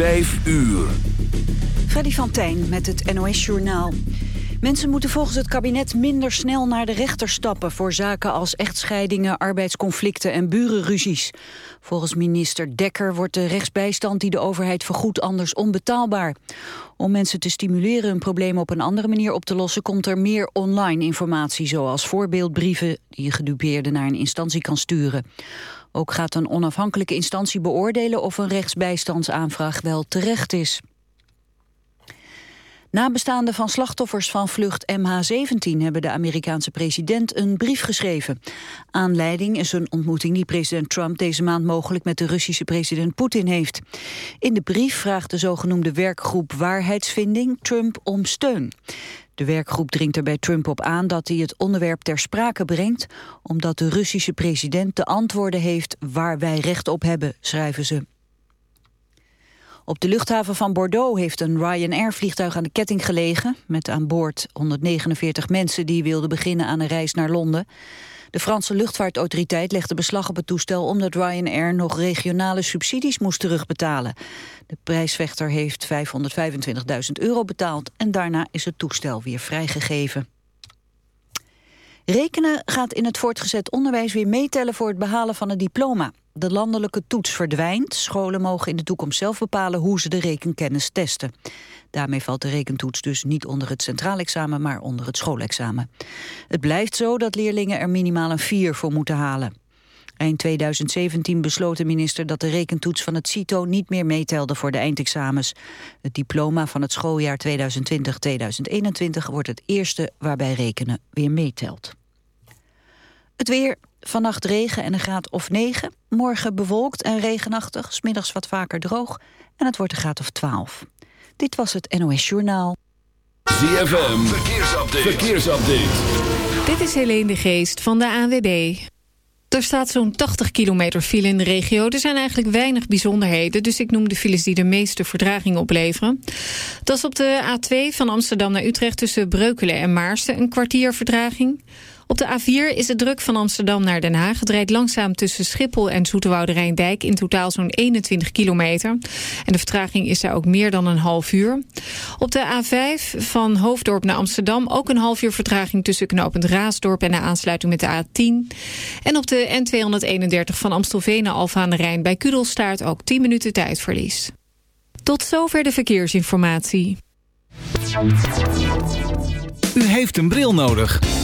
5 uur. Freddy van Tijn met het NOS-journaal. Mensen moeten volgens het kabinet minder snel naar de rechter stappen... voor zaken als echtscheidingen, arbeidsconflicten en burenruzies. Volgens minister Dekker wordt de rechtsbijstand die de overheid vergoedt anders onbetaalbaar. Om mensen te stimuleren hun probleem op een andere manier op te lossen... komt er meer online informatie, zoals voorbeeldbrieven... die je gedupeerde naar een instantie kan sturen. Ook gaat een onafhankelijke instantie beoordelen of een rechtsbijstandsaanvraag wel terecht is. Nabestaanden van slachtoffers van vlucht MH17 hebben de Amerikaanse president een brief geschreven. Aanleiding is een ontmoeting die president Trump deze maand mogelijk met de Russische president Poetin heeft. In de brief vraagt de zogenoemde werkgroep Waarheidsvinding Trump om steun. De werkgroep dringt er bij Trump op aan dat hij het onderwerp ter sprake brengt, omdat de Russische president de antwoorden heeft waar wij recht op hebben, schrijven ze. Op de luchthaven van Bordeaux heeft een Ryanair-vliegtuig aan de ketting gelegen... met aan boord 149 mensen die wilden beginnen aan een reis naar Londen. De Franse luchtvaartautoriteit legde beslag op het toestel... omdat Ryanair nog regionale subsidies moest terugbetalen. De prijsvechter heeft 525.000 euro betaald... en daarna is het toestel weer vrijgegeven. Rekenen gaat in het voortgezet onderwijs weer meetellen voor het behalen van een diploma. De landelijke toets verdwijnt. Scholen mogen in de toekomst zelf bepalen hoe ze de rekenkennis testen. Daarmee valt de rekentoets dus niet onder het centraal examen, maar onder het schoolexamen. Het blijft zo dat leerlingen er minimaal een 4 voor moeten halen. Eind 2017 besloot de minister dat de rekentoets van het CITO niet meer meetelde voor de eindexamens. Het diploma van het schooljaar 2020-2021 wordt het eerste waarbij rekenen weer meetelt. Het weer, vannacht regen en een graad of 9. Morgen bewolkt en regenachtig, smiddags wat vaker droog. En het wordt een graad of 12. Dit was het NOS Journaal. ZFM, verkeersupdate. verkeersupdate. Dit is Helene de Geest van de ANWB. Er staat zo'n 80 kilometer file in de regio. Er zijn eigenlijk weinig bijzonderheden, dus ik noem de files die de meeste verdraging opleveren. Dat is op de A2 van Amsterdam naar Utrecht tussen Breukelen en Maarsten een kwartier verdraging. Op de A4 is het druk van Amsterdam naar Den Haag. Het langzaam tussen Schiphol en Zoeterwoude Rijndijk... in totaal zo'n 21 kilometer. En de vertraging is daar ook meer dan een half uur. Op de A5 van Hoofddorp naar Amsterdam... ook een half uur vertraging tussen knooppunt Raasdorp... en de aansluiting met de A10. En op de N231 van Amstelveen naar Alfa aan de Rijn... bij Kudelstaart ook 10 minuten tijdverlies. Tot zover de verkeersinformatie. U heeft een bril nodig.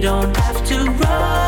don't have to run.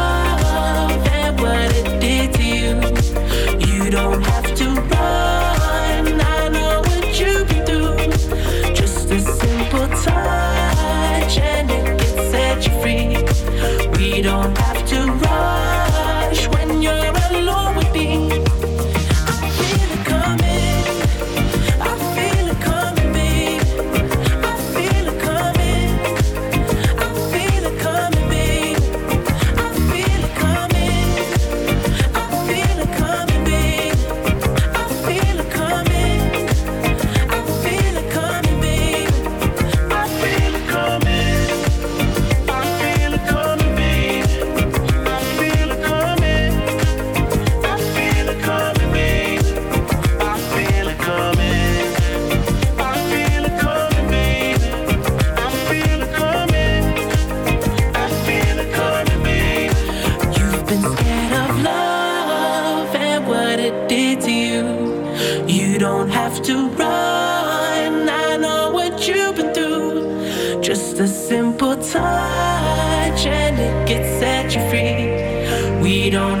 to run. Just a simple touch and it gets at your feet we don't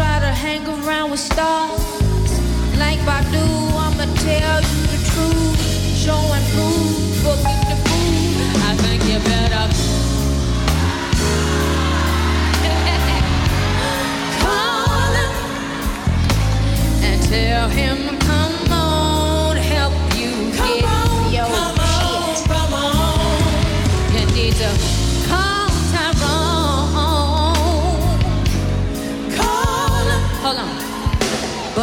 try to hang around with stars. Like I do, I'ma tell you the truth. showing proof. prove, forget the fool. I think you better. Call him and tell him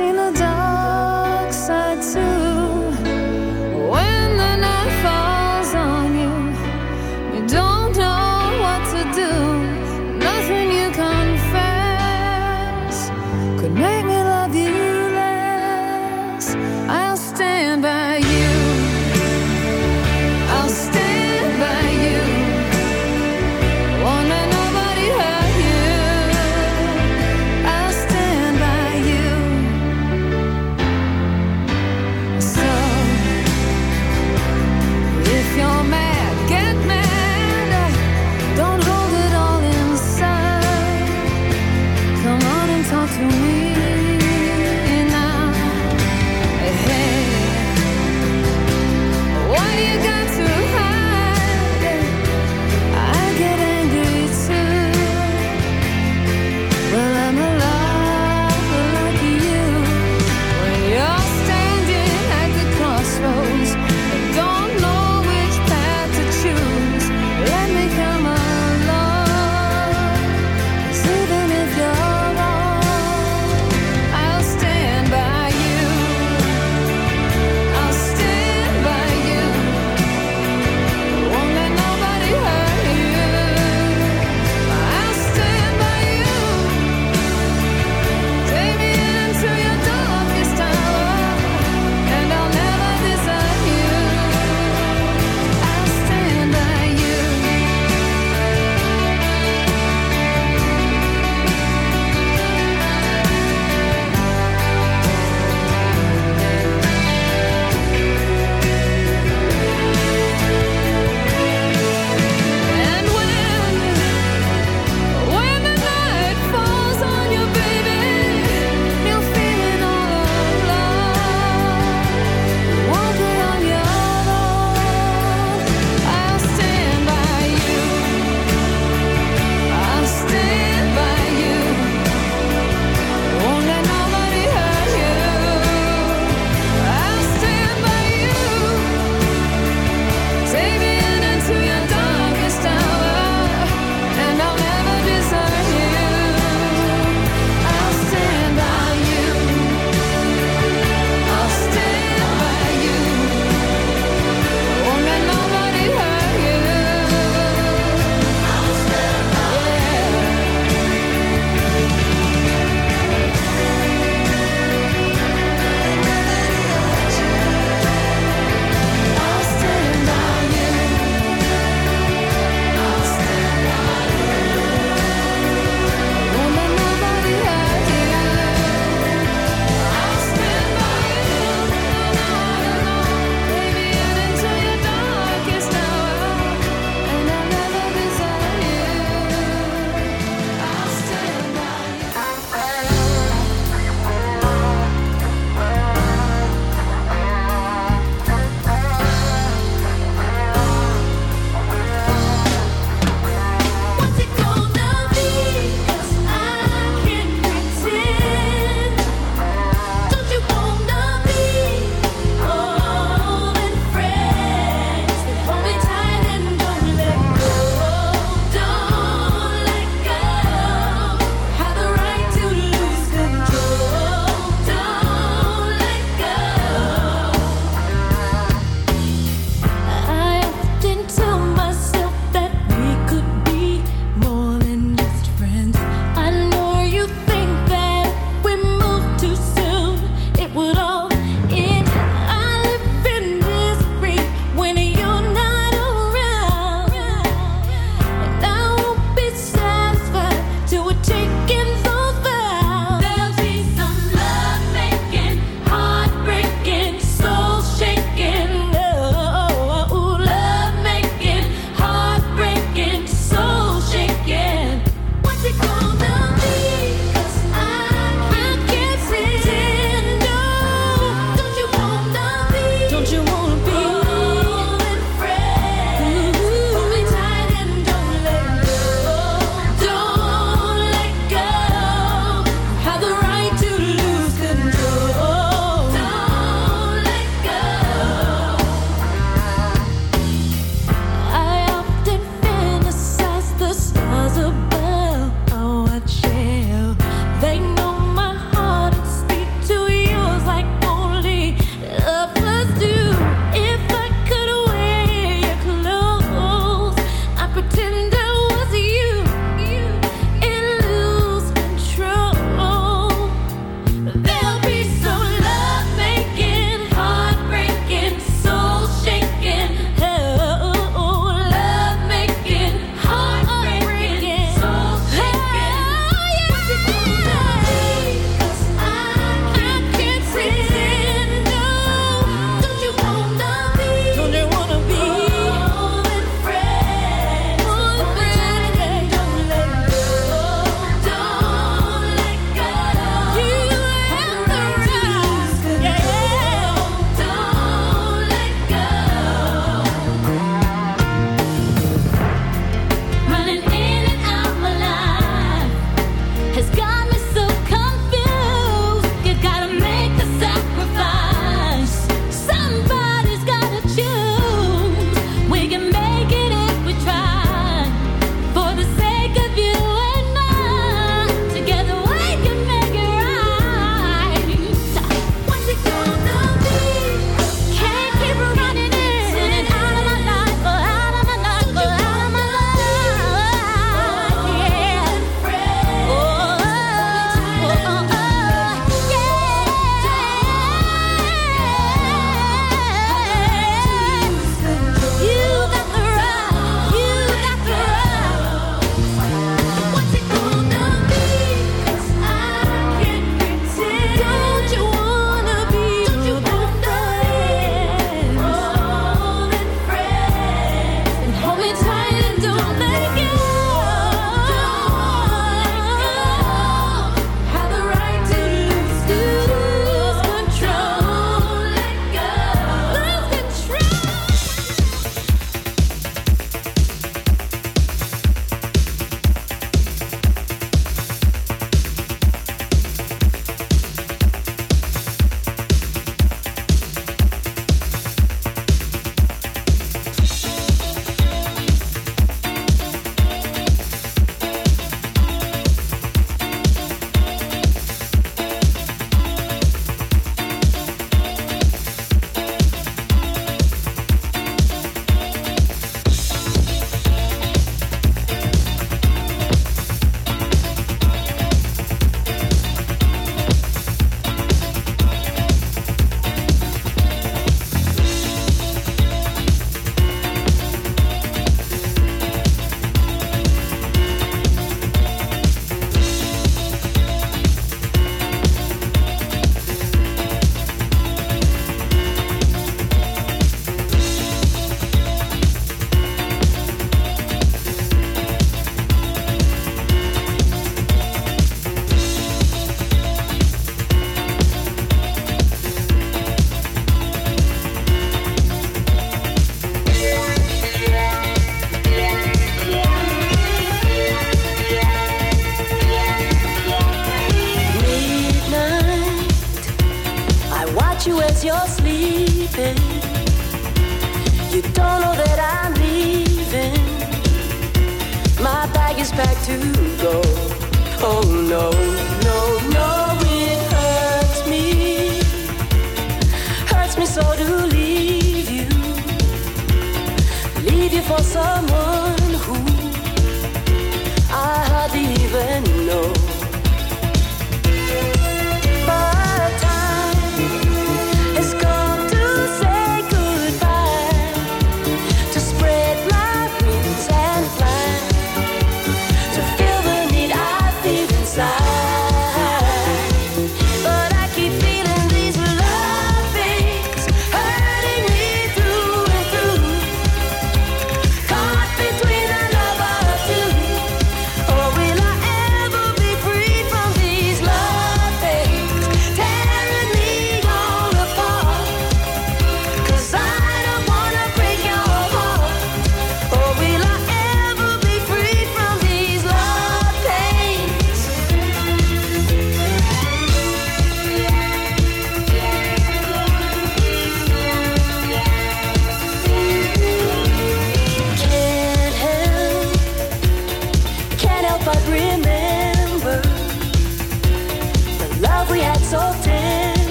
in the dark.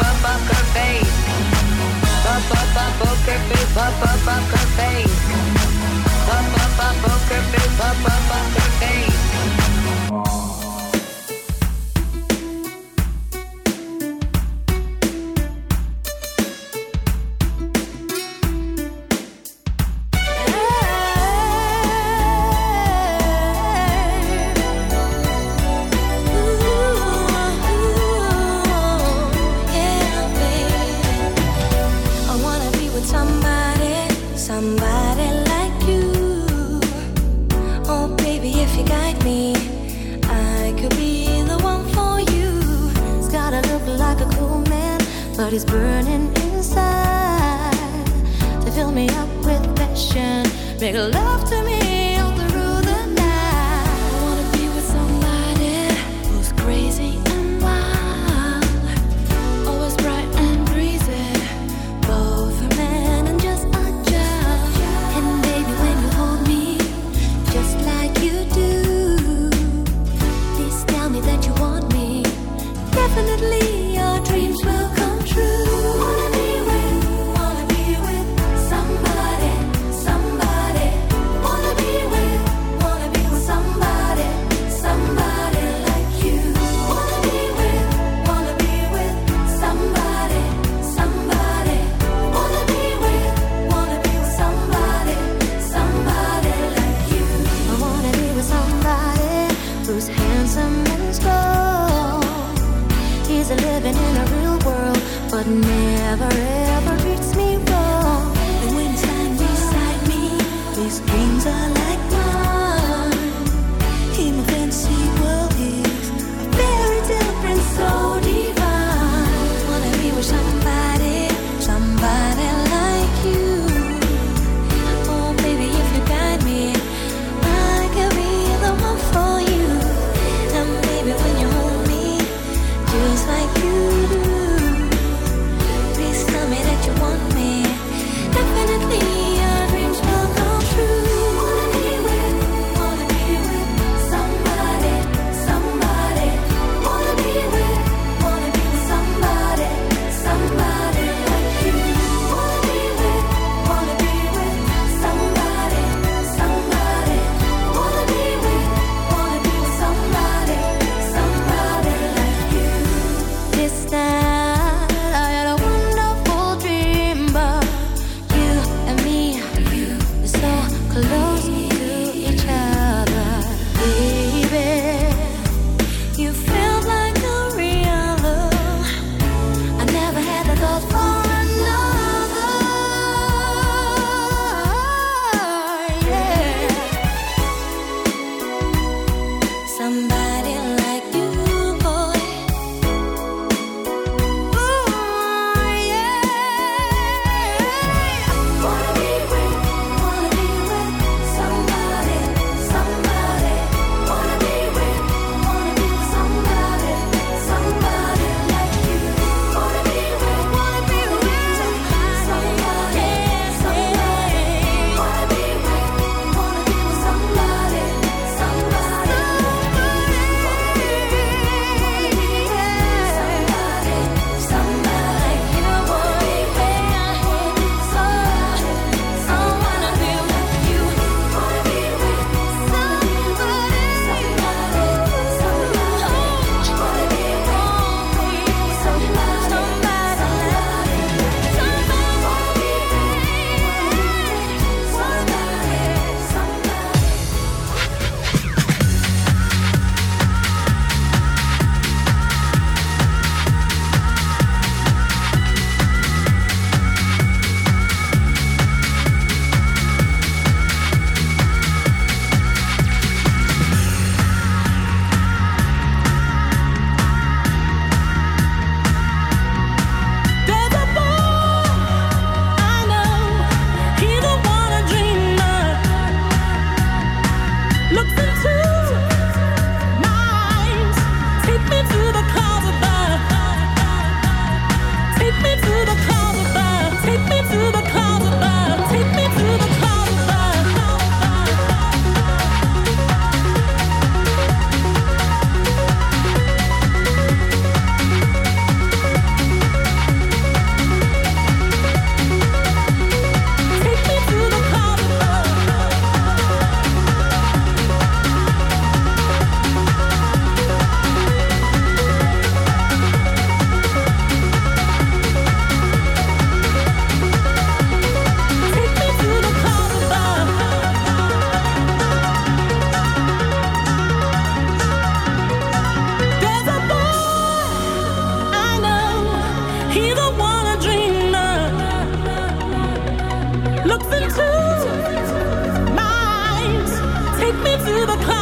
up, up her face. Up, up, up, up face. Up, up, up her face. Up, up, up, up face. Take me to the clouds.